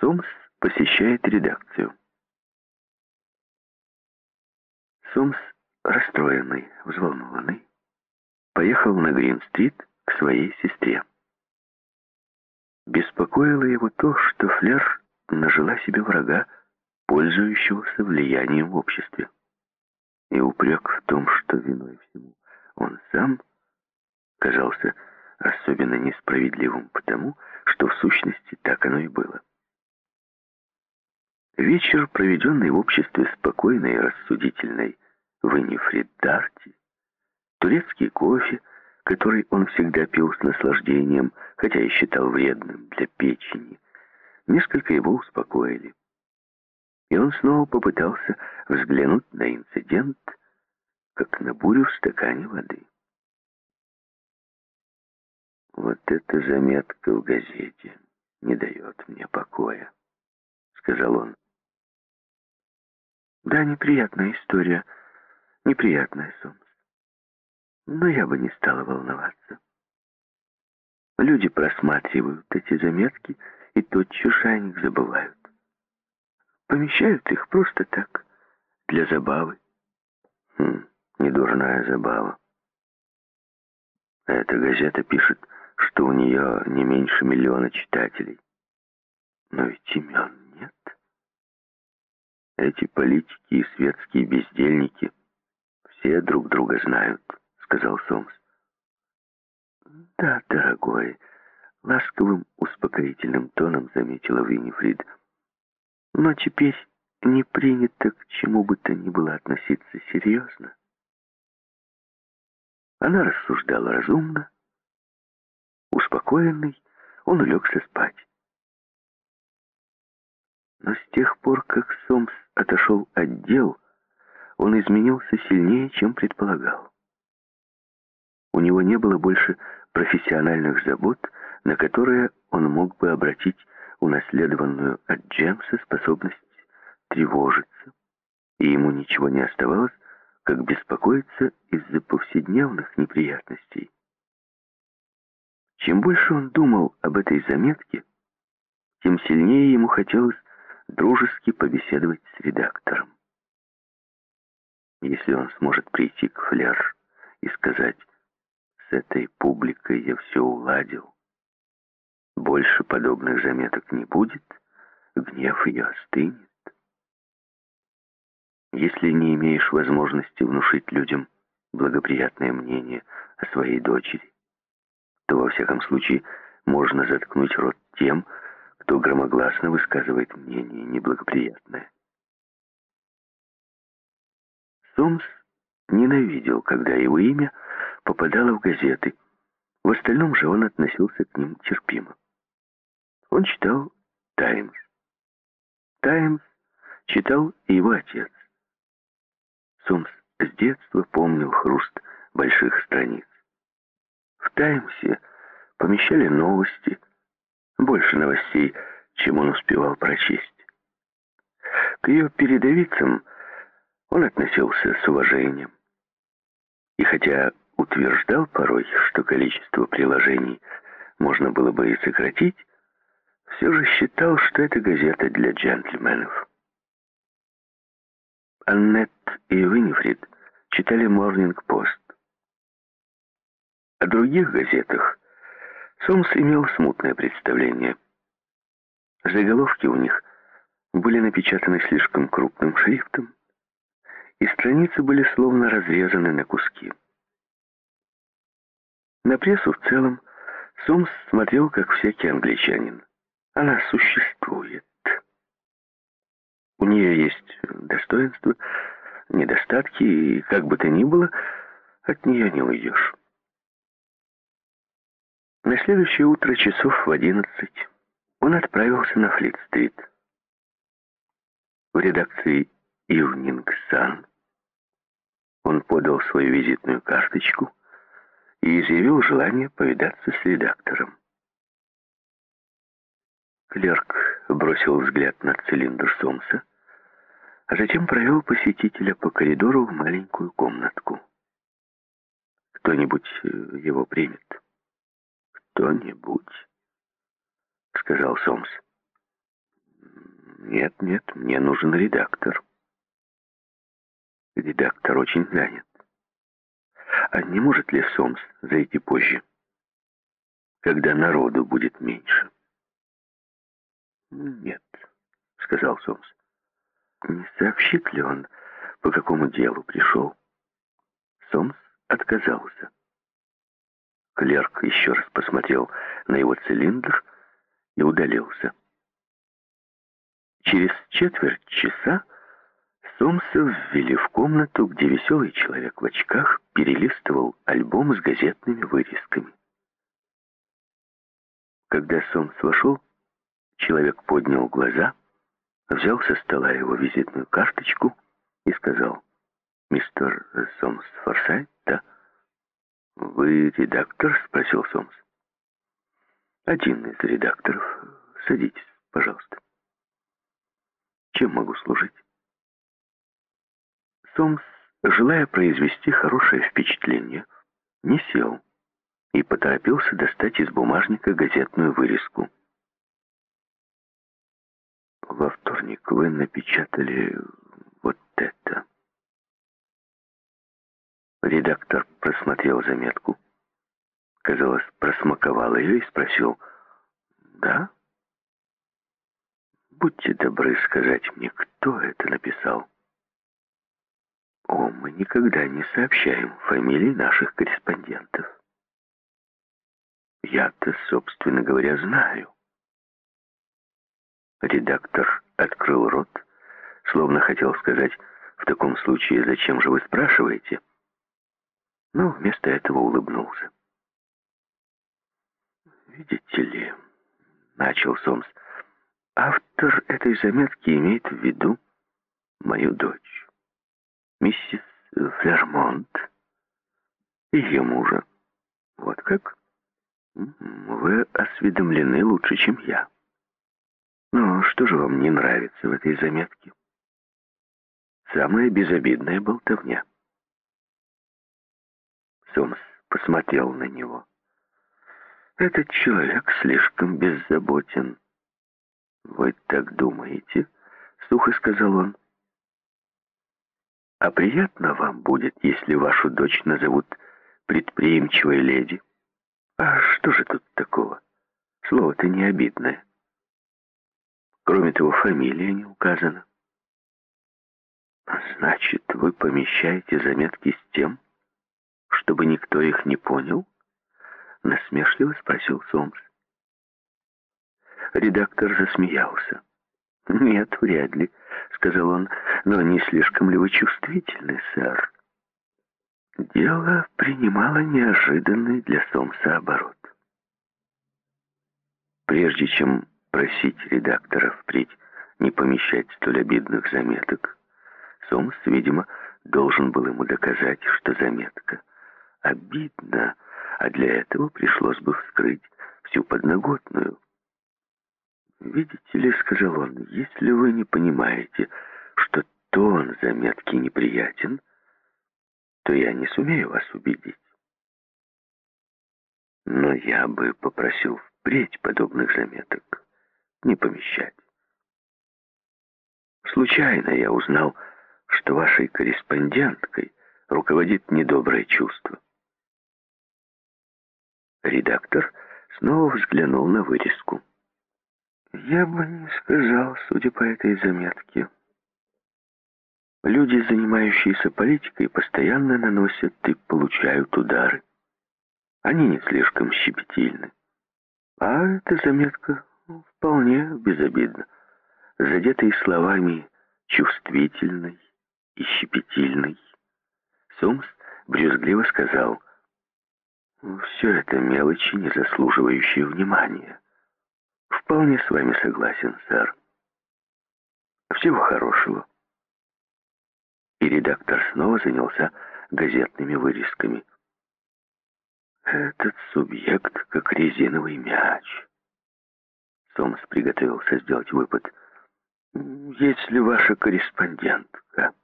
Сомс посещает редакцию. Сомс, расстроенный, взволнованный, поехал на Грин-стрит к своей сестре. Беспокоило его то, что Флер нажила себе врага, пользующегося влиянием в обществе. И упрек в том, что виной всему он сам казался особенно несправедливым потому, что в сущности так оно и было. Вечер, проведенный в обществе спокойной и рассудительной Веннифрид Дарти, турецкий кофе, который он всегда пил с наслаждением, хотя и считал вредным для печени, несколько его успокоили. И он снова попытался взглянуть на инцидент, как на бурю в стакане воды. «Вот эта заметка в газете не дает мне покоя», — сказал он. «Да, неприятная история, неприятная, Сомс. Но я бы не стала волноваться. Люди просматривают эти заметки и тотчас же о них забывают. Помещают их просто так, для забавы. Хм, недурная забава. Эта газета пишет что у нее не меньше миллиона читателей. Но ведь имен. Эти политики и светские бездельники все друг друга знают, сказал Сомс. Да, дорогой, ласковым успокоительным тоном заметила Виннифрид. Но теперь не принято к чему бы то ни было относиться серьезно. Она рассуждала разумно, Успокоенный, он улегся спать. Но с тех пор, как Сомс отошел от дел, он изменился сильнее, чем предполагал. У него не было больше профессиональных забот, на которые он мог бы обратить унаследованную от Джемса способность тревожиться, и ему ничего не оставалось, как беспокоиться из-за повседневных неприятностей. Чем больше он думал об этой заметке, тем сильнее ему хотелось дружески побеседовать с редактором. Если он сможет прийти к Фляж и сказать «С этой публикой я все уладил», больше подобных заметок не будет, гнев ее остынет. Если не имеешь возможности внушить людям благоприятное мнение о своей дочери, то во всяком случае можно заткнуть рот тем, кто громогласно высказывает мнение неблагоприятное. Сомс ненавидел, когда его имя попадало в газеты. В остальном же он относился к ним терпимо. Он читал «Таймс». «Таймс» читал и его отец. Сомс с детства помнил хруст больших страниц. В «Таймсе» помещали новости, больше новостей, чем он успевал прочесть. К ее передовицам он относился с уважением. И хотя утверждал порой, что количество приложений можно было бы и сократить, все же считал, что это газета для джентльменов. Аннет и Виннифрид читали «Морнинг Пост», о других газетах Сомс имел смутное представление. Заголовки у них были напечатаны слишком крупным шрифтом, и страницы были словно разрезаны на куски. На прессу в целом Сомс смотрел, как всякий англичанин. Она существует. У нее есть достоинства, недостатки, и как бы то ни было, от нее не уйдешь. На следующее утро часов в одиннадцать он отправился на Флит-стрит. В редакции «Ивнинг Сан» он подал свою визитную карточку и изъявил желание повидаться с редактором. Клерк бросил взгляд на цилиндр Сомса, а затем провел посетителя по коридору в маленькую комнатку. Кто-нибудь его примет кто-нибудь», — сказал Сомс. Нет, нет, мне нужен редактор. Редактор очень занят. А не может ли Сомс зайти позже, когда народу будет меньше? Нет, сказал Сомс. Не сообщит ли он, по какому делу пришел? Сомс отказался. Клерк еще раз посмотрел на его цилиндр и удалился. Через четверть часа Сомса ввели в комнату, где веселый человек в очках перелистывал альбом с газетными вырезками. Когда Сомс вошел, человек поднял глаза, взял со стола его визитную карточку и сказал, «Мистер Сомс Форсайт, да?» «Вы редактор?» — спросил Сомс. «Один из редакторов. Садитесь, пожалуйста». «Чем могу служить?» Сомс, желая произвести хорошее впечатление, не сел и поторопился достать из бумажника газетную вырезку. «Во вторник вы напечатали вот это». Редактор просмотрел заметку, казалось, просмаковал ее и спросил, «Да?» «Будьте добры сказать мне, кто это написал». О, мы никогда не сообщаем фамилии наших корреспондентов. Я-то, собственно говоря, знаю. Редактор открыл рот, словно хотел сказать, в таком случае, зачем же вы спрашиваете? Но вместо этого улыбнулся. «Видите ли», — начал Сомс, — «автор этой заметки имеет в виду мою дочь» миссис Флермонт и ее мужа. Вот как? Вы осведомлены лучше, чем я. Но что же вам не нравится в этой заметке? Самая безобидная болтовня. Сомс посмотрел на него. Этот человек слишком беззаботен. Вы так думаете? Сухо сказал он. А приятно вам будет, если вашу дочь назовут предприимчивой леди? А что же тут такого? Слово-то не обидное. Кроме того, фамилия не указана. Значит, вы помещаете заметки с тем, чтобы никто их не понял? Насмешливо спросил Сомс. Редактор засмеялся. «Нет, вряд ли», — сказал он, — «но не слишком ли вы чувствительны, сэр?» Дело принимало неожиданный для Сомса оборот. Прежде чем просить редактора впредь не помещать столь обидных заметок, Сомс, видимо, должен был ему доказать, что заметка обидна, а для этого пришлось бы вскрыть всю подноготную. «Видите ли, — сказал он, — если вы не понимаете, что тон заметки неприятен, то я не сумею вас убедить. Но я бы попросил впредь подобных заметок не помещать. Случайно я узнал, что вашей корреспонденткой руководит недоброе чувство. Редактор снова взглянул на вырезку. Я бы не сказал, судя по этой заметке. Люди, занимающиеся политикой, постоянно наносят и получают удары. Они не слишком щепетильны. А эта заметка вполне безобидна. Задетый словами чувствительной и щепетильной, Сомс брюзгливо сказал, «Все это мелочи, не заслуживающие внимания». Вполне с вами согласен, сэр. Всего хорошего. И редактор снова занялся газетными вырезками. Этот субъект как резиновый мяч. Сомс приготовился сделать выпад. Если ваша корреспондентка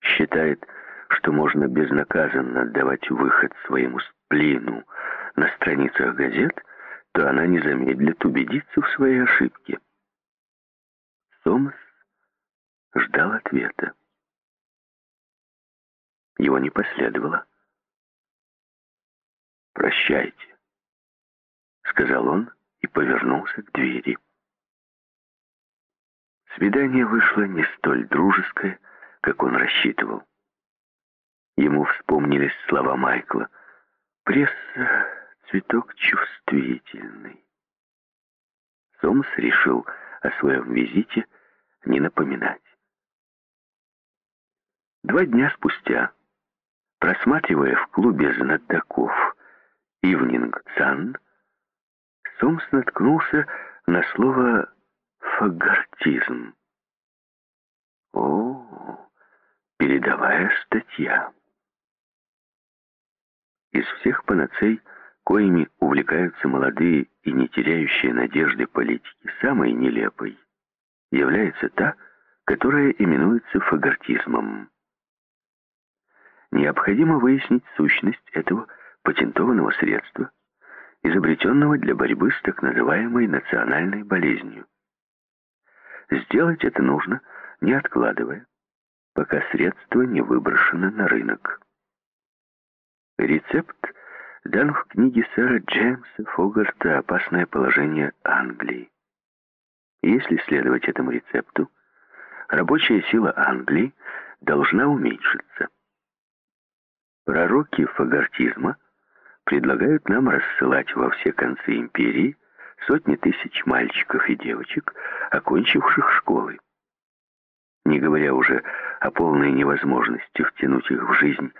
считает, что можно безнаказанно давать выход своему сплину на страницах газет, то она не замедлит убедиться в своей ошибке. Сомс ждал ответа. Его не последовало. «Прощайте», — сказал он и повернулся к двери. Свидание вышло не столь дружеское, как он рассчитывал. Ему вспомнились слова Майкла. «Пресса — цветок чувствительный». Сомс решил о своем визите не напоминать. Два дня спустя, просматривая в клубе знатоков «Ивнинг Сан», Сомс наткнулся на слово «фагортизм». О, передовая статья. Из всех панацей, коими увлекаются молодые и не теряющие надежды политики, самой нелепой является та, которая именуется фагортизмом. Необходимо выяснить сущность этого патентованного средства, изобретенного для борьбы с так называемой национальной болезнью. Сделать это нужно, не откладывая, пока средство не выброшено на рынок. Рецепт дан в книге сэра Джеймса Фогарта «Опасное положение Англии». Если следовать этому рецепту, рабочая сила Англии должна уменьшиться. Пророки фагортизма предлагают нам рассылать во все концы империи сотни тысяч мальчиков и девочек, окончивших школы. Не говоря уже о полной невозможности втянуть их в жизнь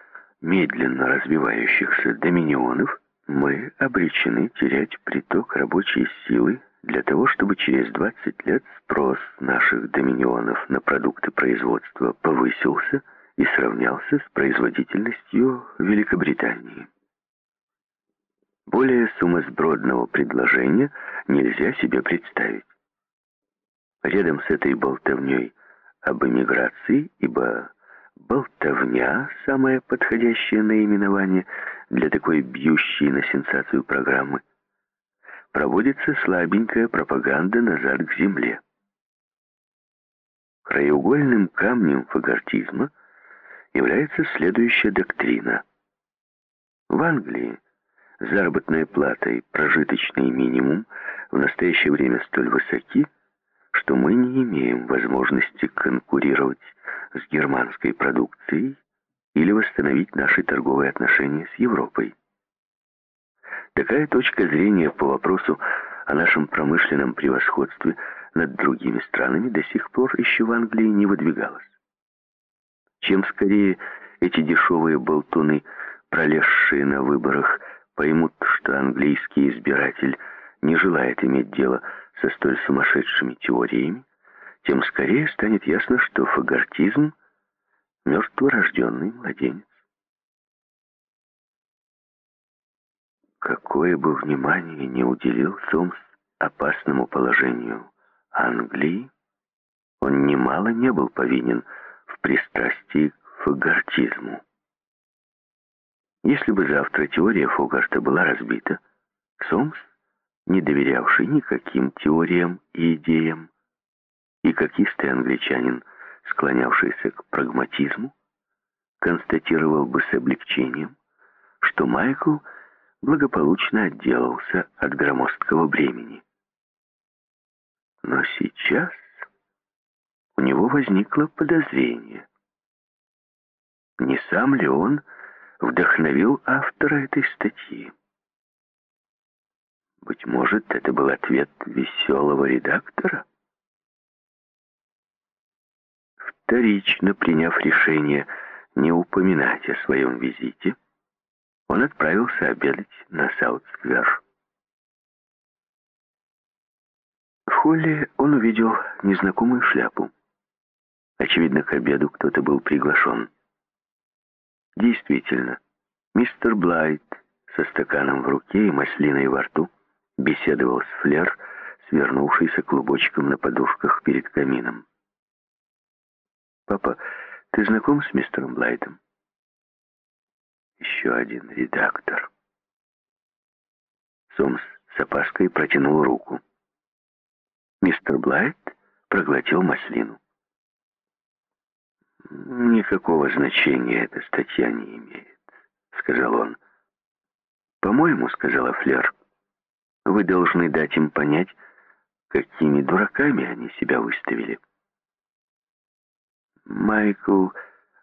медленно развивающихся доминионов, мы обречены терять приток рабочей силы для того, чтобы через 20 лет спрос наших доминионов на продукты производства повысился и сравнялся с производительностью Великобритании. Более сумасбродного предложения нельзя себе представить. Рядом с этой болтовней об эмиграции, ибо болтовня – самое подходящее наименование для такой бьющей на сенсацию программы, проводится слабенькая пропаганда назад к земле. Краеугольным камнем фагортизма является следующая доктрина. В Англии заработная плата и прожиточный минимум в настоящее время столь высоки, что мы не имеем возможности конкурировать с германской продукцией или восстановить наши торговые отношения с Европой. Такая точка зрения по вопросу о нашем промышленном превосходстве над другими странами до сих пор еще в Англии не выдвигалась. Чем скорее эти дешевые болтуны, пролезшие на выборах, поймут, что английский избиратель не желает иметь дело со столь сумасшедшими теориями, тем скорее станет ясно, что фагортизм — мертворожденный младенец. Какое бы внимание не уделил Сомс опасному положению Англии, он немало не был повинен в пристрастии к фагортизму. Если бы завтра теория Фогарта была разбита, Сомс, не доверявший никаким теориям и идеям, и как истый англичанин, склонявшийся к прагматизму, констатировал бы с облегчением, что Майкл — благополучно отделался от громоздкого бремени. Но сейчас у него возникло подозрение. Не сам ли он вдохновил автора этой статьи? Быть может, это был ответ веселого редактора? Вторично приняв решение не упоминать о своем визите, он отправился обедать на Саут-сквер. В холле он увидел незнакомую шляпу. Очевидно, к обеду кто-то был приглашен. Действительно, мистер Блайт со стаканом в руке и маслиной во рту беседовал с Флер, свернувшийся клубочком на подушках перед камином. «Папа, ты знаком с мистером Блайтом?» еще один редактор. Сомс с опаской протянул руку. Мистер Блайт проглотил маслину. «Никакого значения эта статья не имеет», — сказал он. «По-моему, — сказала Флер, — вы должны дать им понять, какими дураками они себя выставили». «Майкл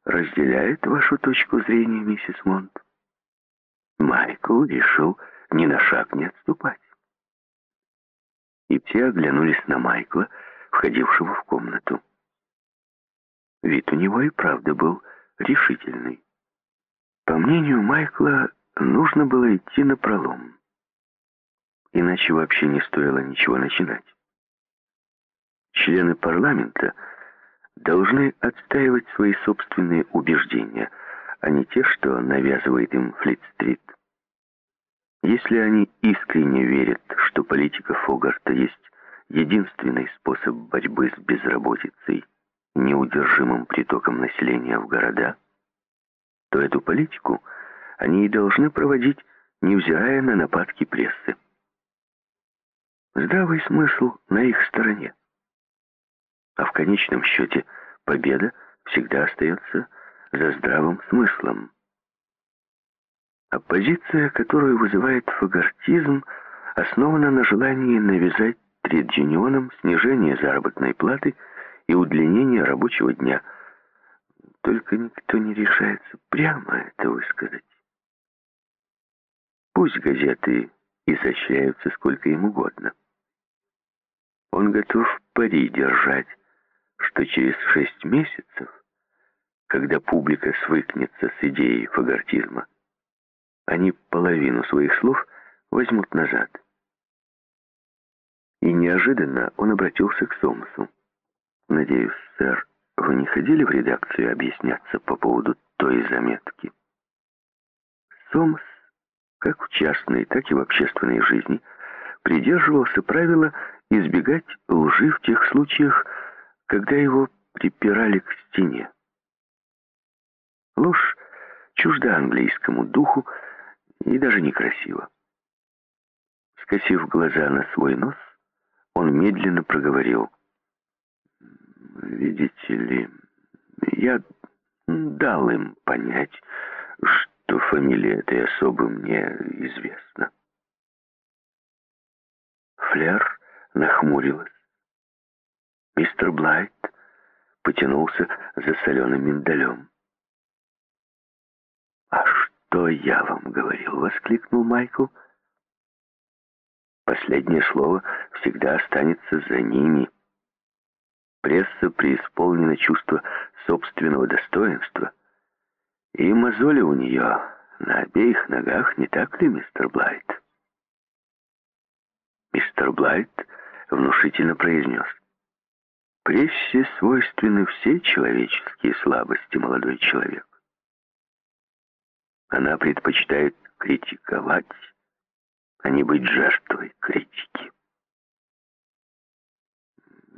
разделяет вашу точку зрения, миссис Монт?» Майкл решил ни на шаг не отступать. И все оглянулись на Майкла, входившего в комнату. Вид у него и правда был решительный. По мнению Майкла, нужно было идти на пролом. Иначе вообще не стоило ничего начинать. Члены парламента должны отстаивать свои собственные убеждения, а не те, что навязывает им Флит-стрит. Если они искренне верят, что политика Фогарта есть единственный способ борьбы с безработицей, неудержимым притоком населения в города, то эту политику они и должны проводить, невзирая на нападки прессы. Здравый смысл на их стороне. А в конечном счете победа всегда остается за здравым смыслом. Оппозиция, которую вызывает фагортизм, основана на желании навязать тред-юнионам снижение заработной платы и удлинение рабочего дня. Только никто не решается прямо это высказать. Пусть газеты изощряются сколько им угодно. Он готов пари держать, что через шесть месяцев, когда публика свыкнется с идеей фагортизма, они половину своих слов возьмут назад. И неожиданно он обратился к Сомсу. «Надеюсь, сэр, вы не ходили в редакцию объясняться по поводу той заметки?» Сомс, как в частной, так и в общественной жизни, придерживался правила избегать лжи в тех случаях, когда его припирали к стене. Ложь чужда английскому духу, и даже некрасиво. Скосив глаза на свой нос, он медленно проговорил. «Видите ли, я дал им понять, что фамилия этой особы мне известна». Флер нахмурилась. Мистер Блайт потянулся за соленым миндалем. «А «Что я вам говорил?» — воскликнул Майкл. Последнее слово всегда останется за ними. Пресса преисполнена чувство собственного достоинства. И мозоли у нее на обеих ногах, не так ли, мистер Блайт? Мистер Блайт внушительно произнес. Прессе свойственны все человеческие слабости, молодой человек. Она предпочитает критиковать, а не быть жертвой критики.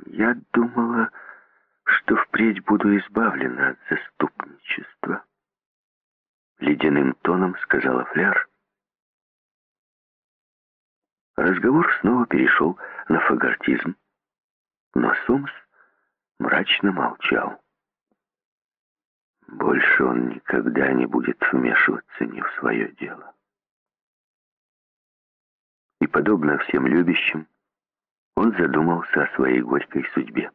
Я думала, что впредь буду избавлена от заступничества. Ледяным тоном сказала Фляр. Разговор снова перешел на фагортизм, но Сомс мрачно молчал. Больше он никогда не будет вмешиваться ни в свое дело. И, подобно всем любящим, он задумался о своей горькой судьбе.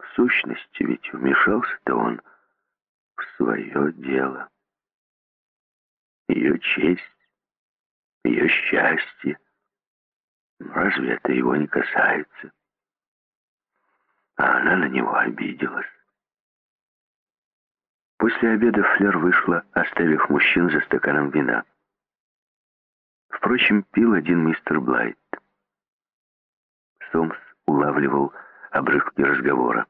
В сущности, ведь вмешался-то он свое дело. Ее честь, ее счастье. Разве это его не касается? А она на него обиделась. После обеда Флер вышла, оставив мужчин за стаканом вина. Впрочем, пил один мистер Блайт. Сомс улавливал обрывки разговора.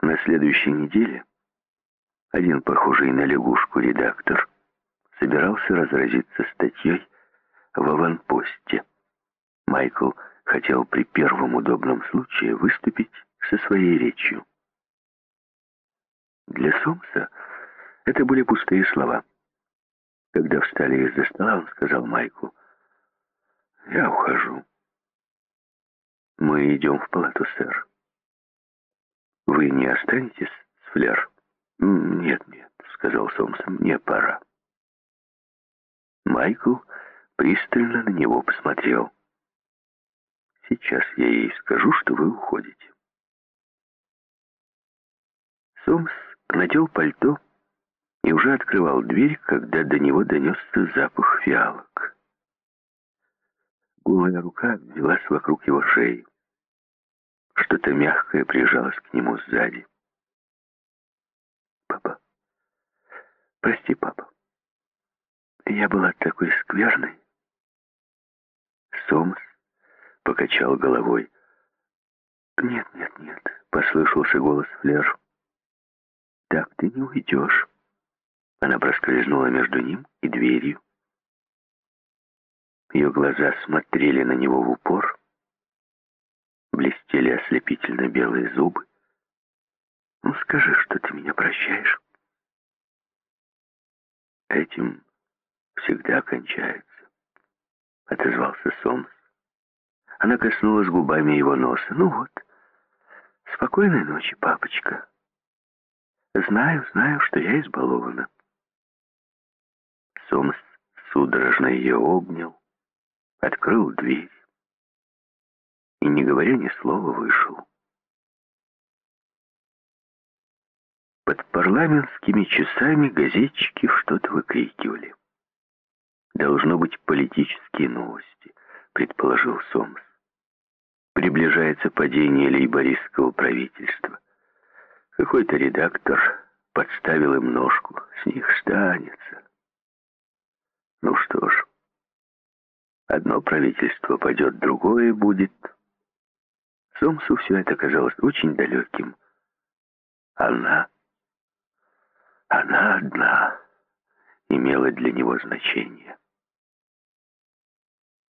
На следующей неделе один похожий на лягушку редактор собирался разразиться статьей в аванпосте. Майкл хотел при первом удобном случае выступить со своей речью. Для Сомса это были пустые слова. Когда встали из-за стола, он сказал Майку, «Я ухожу. Мы идем в палату, сэр. Вы не останетесь с Флер? Нет, нет, сказал Сомсон, мне пора. Майкл пристально на него посмотрел. Сейчас я ей скажу, что вы уходите. Сомс надел пальто и уже открывал дверь, когда до него донесся запах фиалок. Голая рука обвелась вокруг его шеи. Что-то мягкое прижалось к нему сзади. «Папа, прости, папа, я была такой скверной». Сомс покачал головой. «Нет, нет, нет», — послышался голос Флер. «Так ты не уйдешь». Она проскользнула между ним и дверью. Ее глаза смотрели на него в упор, блестели ослепительно белые зубы. «Ну, скажи, что ты меня прощаешь». «Этим всегда кончается», — отозвался Сомс. Она коснулась губами его носа. «Ну вот, спокойной ночи, папочка. Знаю, знаю, что я избалована». Сомс судорожно ее обнял, открыл дверь и, не говоря ни слова, вышел. Под парламентскими часами газетчики что-то выкрикивали. Должно быть политические новости, предположил Сомс. Приближается падение лейбористского правительства. Какой-то редактор подставил им ножку, с них станется. Ну что ж, одно правительство пойдет, другое будет. Сомсу все это казалось очень далеким. Она, она одна имела для него значение.